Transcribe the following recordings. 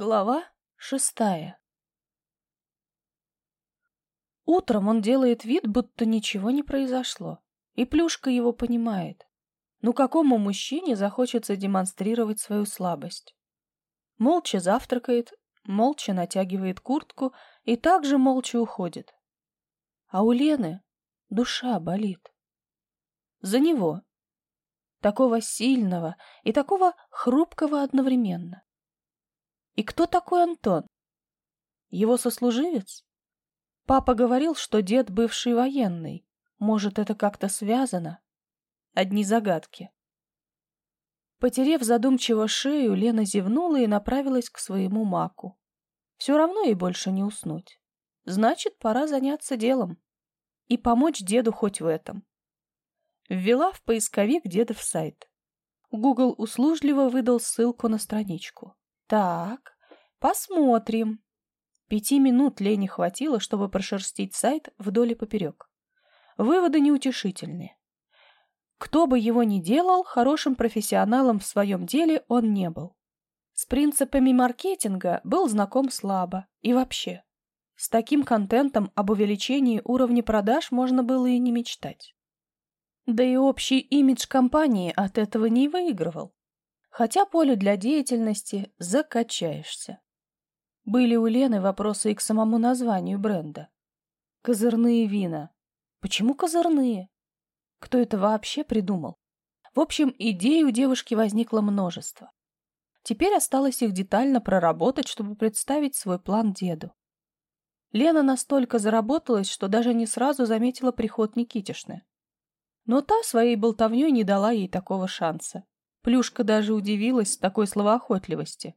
Глава шестая Утром он делает вид, будто ничего не произошло, и Плюшка его понимает. Ну какому мужчине захочется демонстрировать свою слабость? Молча завтракает, молча натягивает куртку и также молча уходит. А у Лены душа болит. За него. Такого сильного и такого хрупкого одновременно. И кто такой Антон? Его сослуживец? Папа говорил, что дед бывший военный. Может, это как-то связано? Одни загадки. Потерев задумчиво шею, Лена зевнула и направилась к своему маку. Все равно ей больше не уснуть. Значит, пора заняться делом. И помочь деду хоть в этом. Ввела в поисковик дедов сайт. Google услужливо выдал ссылку на страничку. Так, посмотрим. Пяти минут Лене хватило, чтобы прошерстить сайт вдоль и поперек. Выводы неутешительные. Кто бы его ни делал, хорошим профессионалом в своем деле он не был. С принципами маркетинга был знаком слабо. И вообще, с таким контентом об увеличении уровня продаж можно было и не мечтать. Да и общий имидж компании от этого не выигрывал хотя поле для деятельности закачаешься. Были у Лены вопросы и к самому названию бренда. Козырные вина. Почему козырные? Кто это вообще придумал? В общем, идей у девушки возникло множество. Теперь осталось их детально проработать, чтобы представить свой план деду. Лена настолько заработалась, что даже не сразу заметила приход Никитишны. Но та своей болтовней не дала ей такого шанса. Плюшка даже удивилась такой словоохотливости.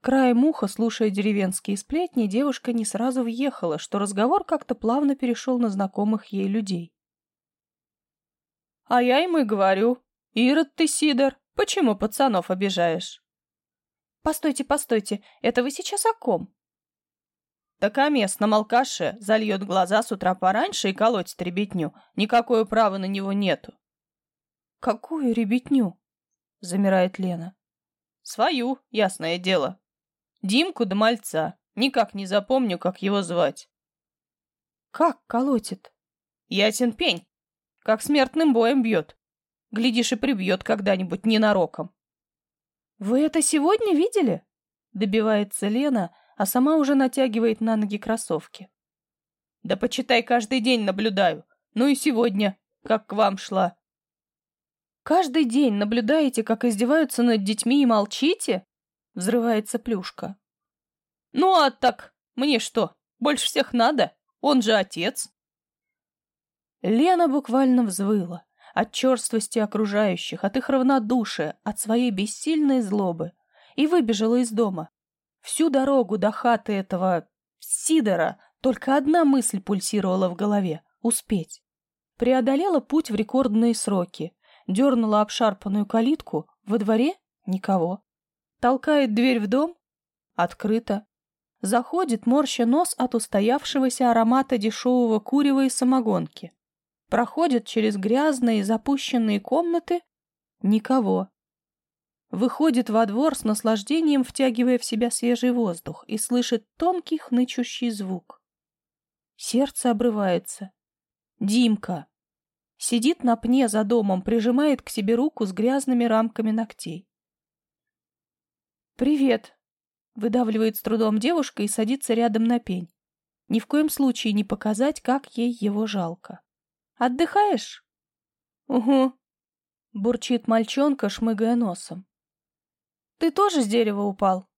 Краем уха, слушая деревенские сплетни, девушка не сразу въехала, что разговор как-то плавно перешел на знакомых ей людей. «А я ему и говорю, Ирод ты, Сидор, почему пацанов обижаешь?» «Постойте, постойте, это вы сейчас о ком?» «Так о местном алкаше зальет глаза с утра пораньше и колотит ребятню. Никакое права на него нету». «Какую ребятню?» — замирает Лена. «Свою, ясное дело. Димку да мальца. Никак не запомню, как его звать». «Как колотит?» «Ясен пень. Как смертным боем бьет. Глядишь, и прибьет когда-нибудь ненароком». «Вы это сегодня видели?» — добивается Лена, а сама уже натягивает на ноги кроссовки. «Да почитай, каждый день наблюдаю. Ну и сегодня, как к вам шла. Каждый день наблюдаете, как издеваются над детьми и молчите? Взрывается плюшка. Ну а так, мне что, больше всех надо? Он же отец. Лена буквально взвыла от черствости окружающих, от их равнодушия, от своей бессильной злобы и выбежала из дома. Всю дорогу до хаты этого Сидора только одна мысль пульсировала в голове — успеть. Преодолела путь в рекордные сроки, дернула обшарпанную калитку, во дворе никого. Толкает дверь в дом, открыто. Заходит, морща нос от устоявшегося аромата дешевого курева и самогонки. Проходит через грязные запущенные комнаты, никого. Выходит во двор с наслаждением, втягивая в себя свежий воздух, и слышит тонкий хнычущий звук. Сердце обрывается. Димка. Сидит на пне за домом, прижимает к себе руку с грязными рамками ногтей. «Привет!» — выдавливает с трудом девушка и садится рядом на пень. Ни в коем случае не показать, как ей его жалко. «Отдыхаешь?» «Угу», — бурчит мальчонка, шмыгая носом. «Ты тоже с дерева упал?»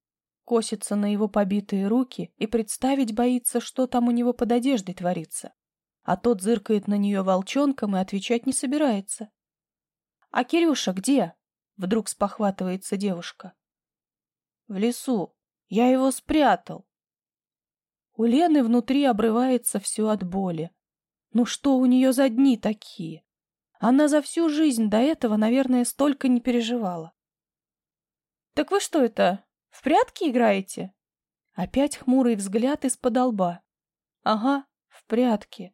Косится на его побитые руки и представить боится, что там у него под одеждой творится а тот зыркает на нее волчонком и отвечать не собирается. «А Кирюша где?» — вдруг спохватывается девушка. «В лесу. Я его спрятал». У Лены внутри обрывается все от боли. Ну что у нее за дни такие? Она за всю жизнь до этого, наверное, столько не переживала. «Так вы что это, в прятки играете?» Опять хмурый взгляд из-под лба. «Ага, в прятки.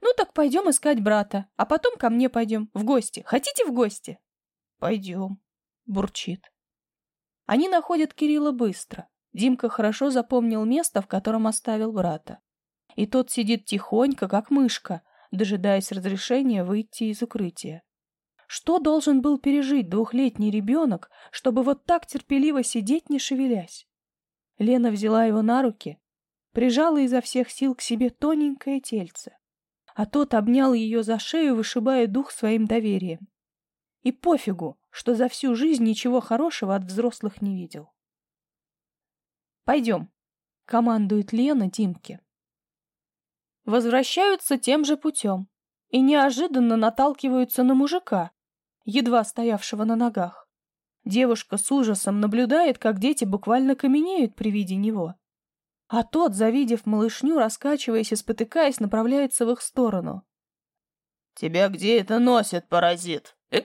Ну так пойдем искать брата, а потом ко мне пойдем в гости. Хотите в гости? Пойдем, бурчит. Они находят Кирилла быстро. Димка хорошо запомнил место, в котором оставил брата. И тот сидит тихонько, как мышка, дожидаясь разрешения выйти из укрытия. Что должен был пережить двухлетний ребенок, чтобы вот так терпеливо сидеть, не шевелясь? Лена взяла его на руки, прижала изо всех сил к себе тоненькое тельце, а тот обнял ее за шею, вышибая дух своим доверием. И пофигу, что за всю жизнь ничего хорошего от взрослых не видел. «Пойдем», — командует Лена Димке. Возвращаются тем же путем и неожиданно наталкиваются на мужика, едва стоявшего на ногах. Девушка с ужасом наблюдает, как дети буквально каменеют при виде него. А тот, завидев малышню, раскачиваясь и спотыкаясь, направляется в их сторону. «Тебя где это носит, паразит? Э,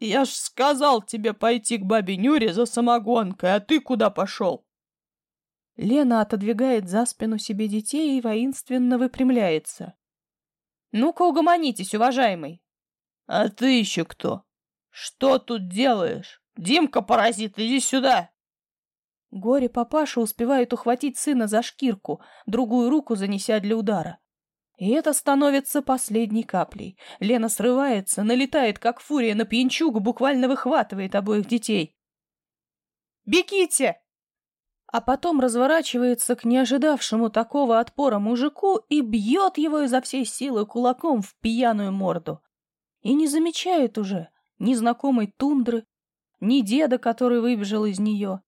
я ж сказал тебе пойти к бабе Нюре за самогонкой, а ты куда пошел?» Лена отодвигает за спину себе детей и воинственно выпрямляется. «Ну-ка угомонитесь, уважаемый!» «А ты еще кто? Что тут делаешь? Димка-паразит, иди сюда!» Горе-папаша успевает ухватить сына за шкирку, другую руку занеся для удара. И это становится последней каплей. Лена срывается, налетает, как фурия на пьянчугу, буквально выхватывает обоих детей. «Бегите!» а потом разворачивается к неожидавшему такого отпора мужику и бьет его изо всей силы кулаком в пьяную морду. И не замечает уже ни знакомой тундры, ни деда, который выбежал из нее.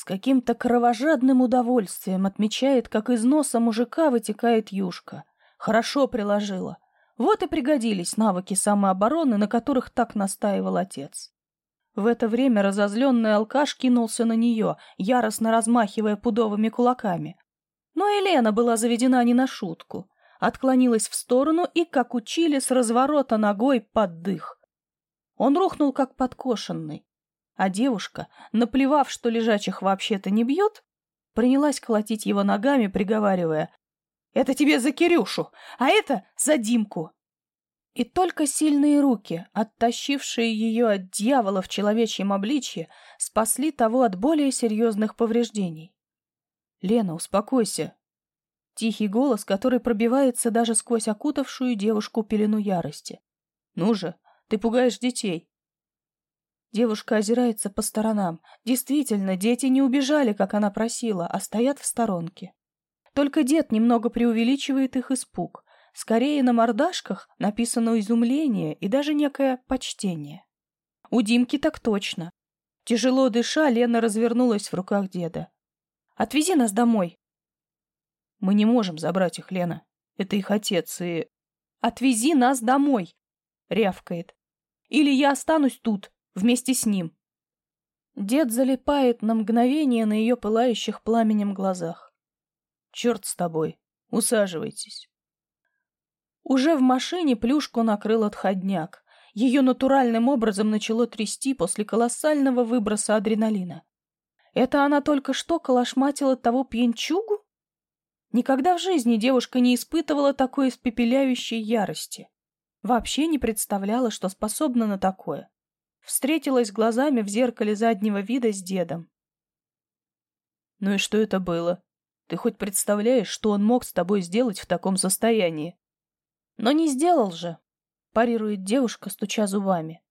С каким-то кровожадным удовольствием отмечает, как из носа мужика вытекает юшка. Хорошо приложила. Вот и пригодились навыки самообороны, на которых так настаивал отец. В это время разозленный алкаш кинулся на нее, яростно размахивая пудовыми кулаками. Но Елена была заведена не на шутку. Отклонилась в сторону и, как учили, с разворота ногой под дых. Он рухнул, как подкошенный. А девушка, наплевав, что лежачих вообще-то не бьет, принялась колотить его ногами, приговаривая «Это тебе за Кирюшу, а это за Димку!» И только сильные руки, оттащившие ее от дьявола в человечьем обличье, спасли того от более серьезных повреждений. «Лена, успокойся!» Тихий голос, который пробивается даже сквозь окутавшую девушку пелену ярости. «Ну же, ты пугаешь детей!» Девушка озирается по сторонам. Действительно, дети не убежали, как она просила, а стоят в сторонке. Только дед немного преувеличивает их испуг. Скорее на мордашках написано изумление и даже некое почтение. У Димки так точно. Тяжело дыша, Лена развернулась в руках деда. «Отвези нас домой». «Мы не можем забрать их, Лена. Это их отец и...» «Отвези нас домой!» — рявкает. «Или я останусь тут, вместе с ним». Дед залипает на мгновение на ее пылающих пламенем глазах. «Черт с тобой. Усаживайтесь». Уже в машине плюшку накрыл отходняк. Ее натуральным образом начало трясти после колоссального выброса адреналина. Это она только что калашматила того пьянчугу? Никогда в жизни девушка не испытывала такой испепеляющей ярости. Вообще не представляла, что способна на такое. Встретилась глазами в зеркале заднего вида с дедом. «Ну и что это было? Ты хоть представляешь, что он мог с тобой сделать в таком состоянии?» Но не сделал же, парирует девушка, стуча зубами.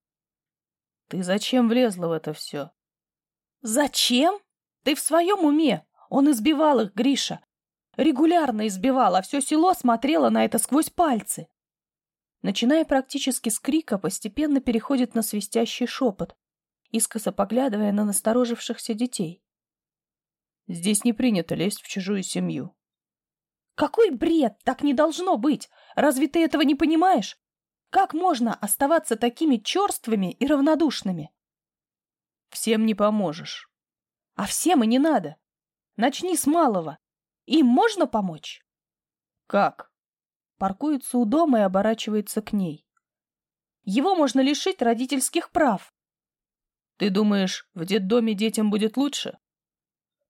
Ты зачем влезла в это все? Зачем? Ты в своем уме? Он избивал их, Гриша. Регулярно избивал, а все село смотрело на это сквозь пальцы. Начиная практически с крика, постепенно переходит на свистящий шепот, искоса поглядывая на насторожившихся детей. Здесь не принято лезть в чужую семью. Какой бред! Так не должно быть! Разве ты этого не понимаешь? Как можно оставаться такими черствыми и равнодушными? Всем не поможешь. А всем и не надо. Начни с малого. Им можно помочь? Как? Паркуется у дома и оборачивается к ней. Его можно лишить родительских прав. Ты думаешь, в детдоме детям будет лучше?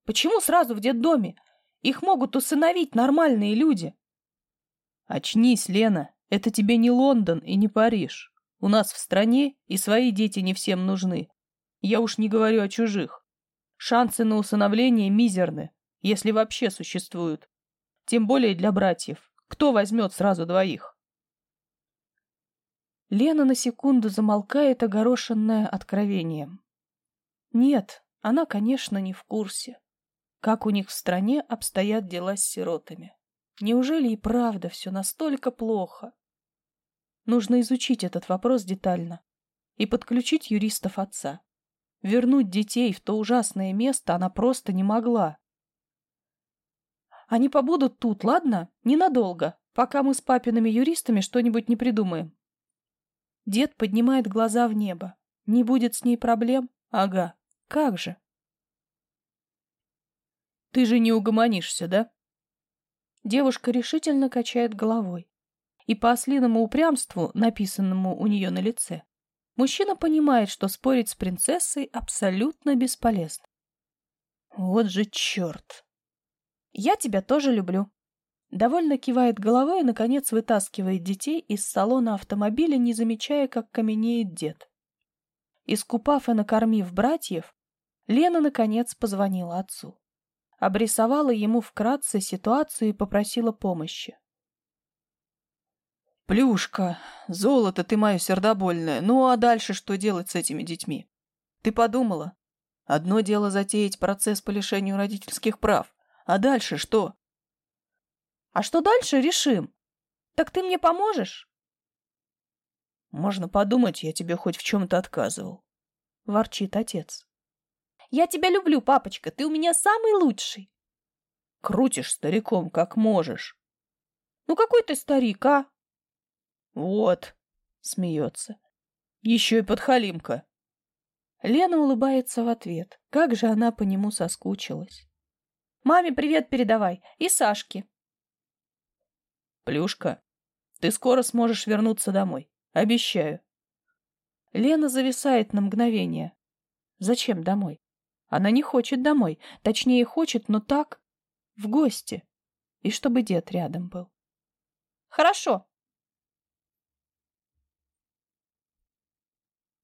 Почему сразу в детдоме? Их могут усыновить нормальные люди. Очнись, Лена, это тебе не Лондон и не Париж. У нас в стране и свои дети не всем нужны. Я уж не говорю о чужих. Шансы на усыновление мизерны, если вообще существуют. Тем более для братьев. Кто возьмет сразу двоих? Лена на секунду замолкает, огорошенная откровением. Нет, она, конечно, не в курсе, как у них в стране обстоят дела с сиротами. Неужели и правда все настолько плохо? Нужно изучить этот вопрос детально и подключить юристов отца. Вернуть детей в то ужасное место она просто не могла. Они побудут тут, ладно? Ненадолго, пока мы с папиными юристами что-нибудь не придумаем. Дед поднимает глаза в небо. Не будет с ней проблем? Ага. Как же? Ты же не угомонишься, да? Девушка решительно качает головой. И по ослиному упрямству, написанному у нее на лице, мужчина понимает, что спорить с принцессой абсолютно бесполезно. Вот же черт! Я тебя тоже люблю. Довольно кивает головой и, наконец, вытаскивает детей из салона автомобиля, не замечая, как каменеет дед. Искупав и накормив братьев, Лена, наконец, позвонила отцу. Обрисовала ему вкратце ситуацию и попросила помощи. «Плюшка, золото ты мое сердобольное, ну а дальше что делать с этими детьми? Ты подумала? Одно дело затеять процесс по лишению родительских прав, а дальше что?» А что дальше, решим. Так ты мне поможешь? Можно подумать, я тебе хоть в чем-то отказывал. Ворчит отец. Я тебя люблю, папочка, ты у меня самый лучший. Крутишь стариком, как можешь. Ну какой ты старик, а? Вот, смеется. Еще и подхалимка. Лена улыбается в ответ. Как же она по нему соскучилась. Маме привет передавай. И Сашке. Плюшка, ты скоро сможешь вернуться домой. Обещаю. Лена зависает на мгновение. Зачем домой? Она не хочет домой. Точнее, хочет, но так. В гости. И чтобы дед рядом был. Хорошо.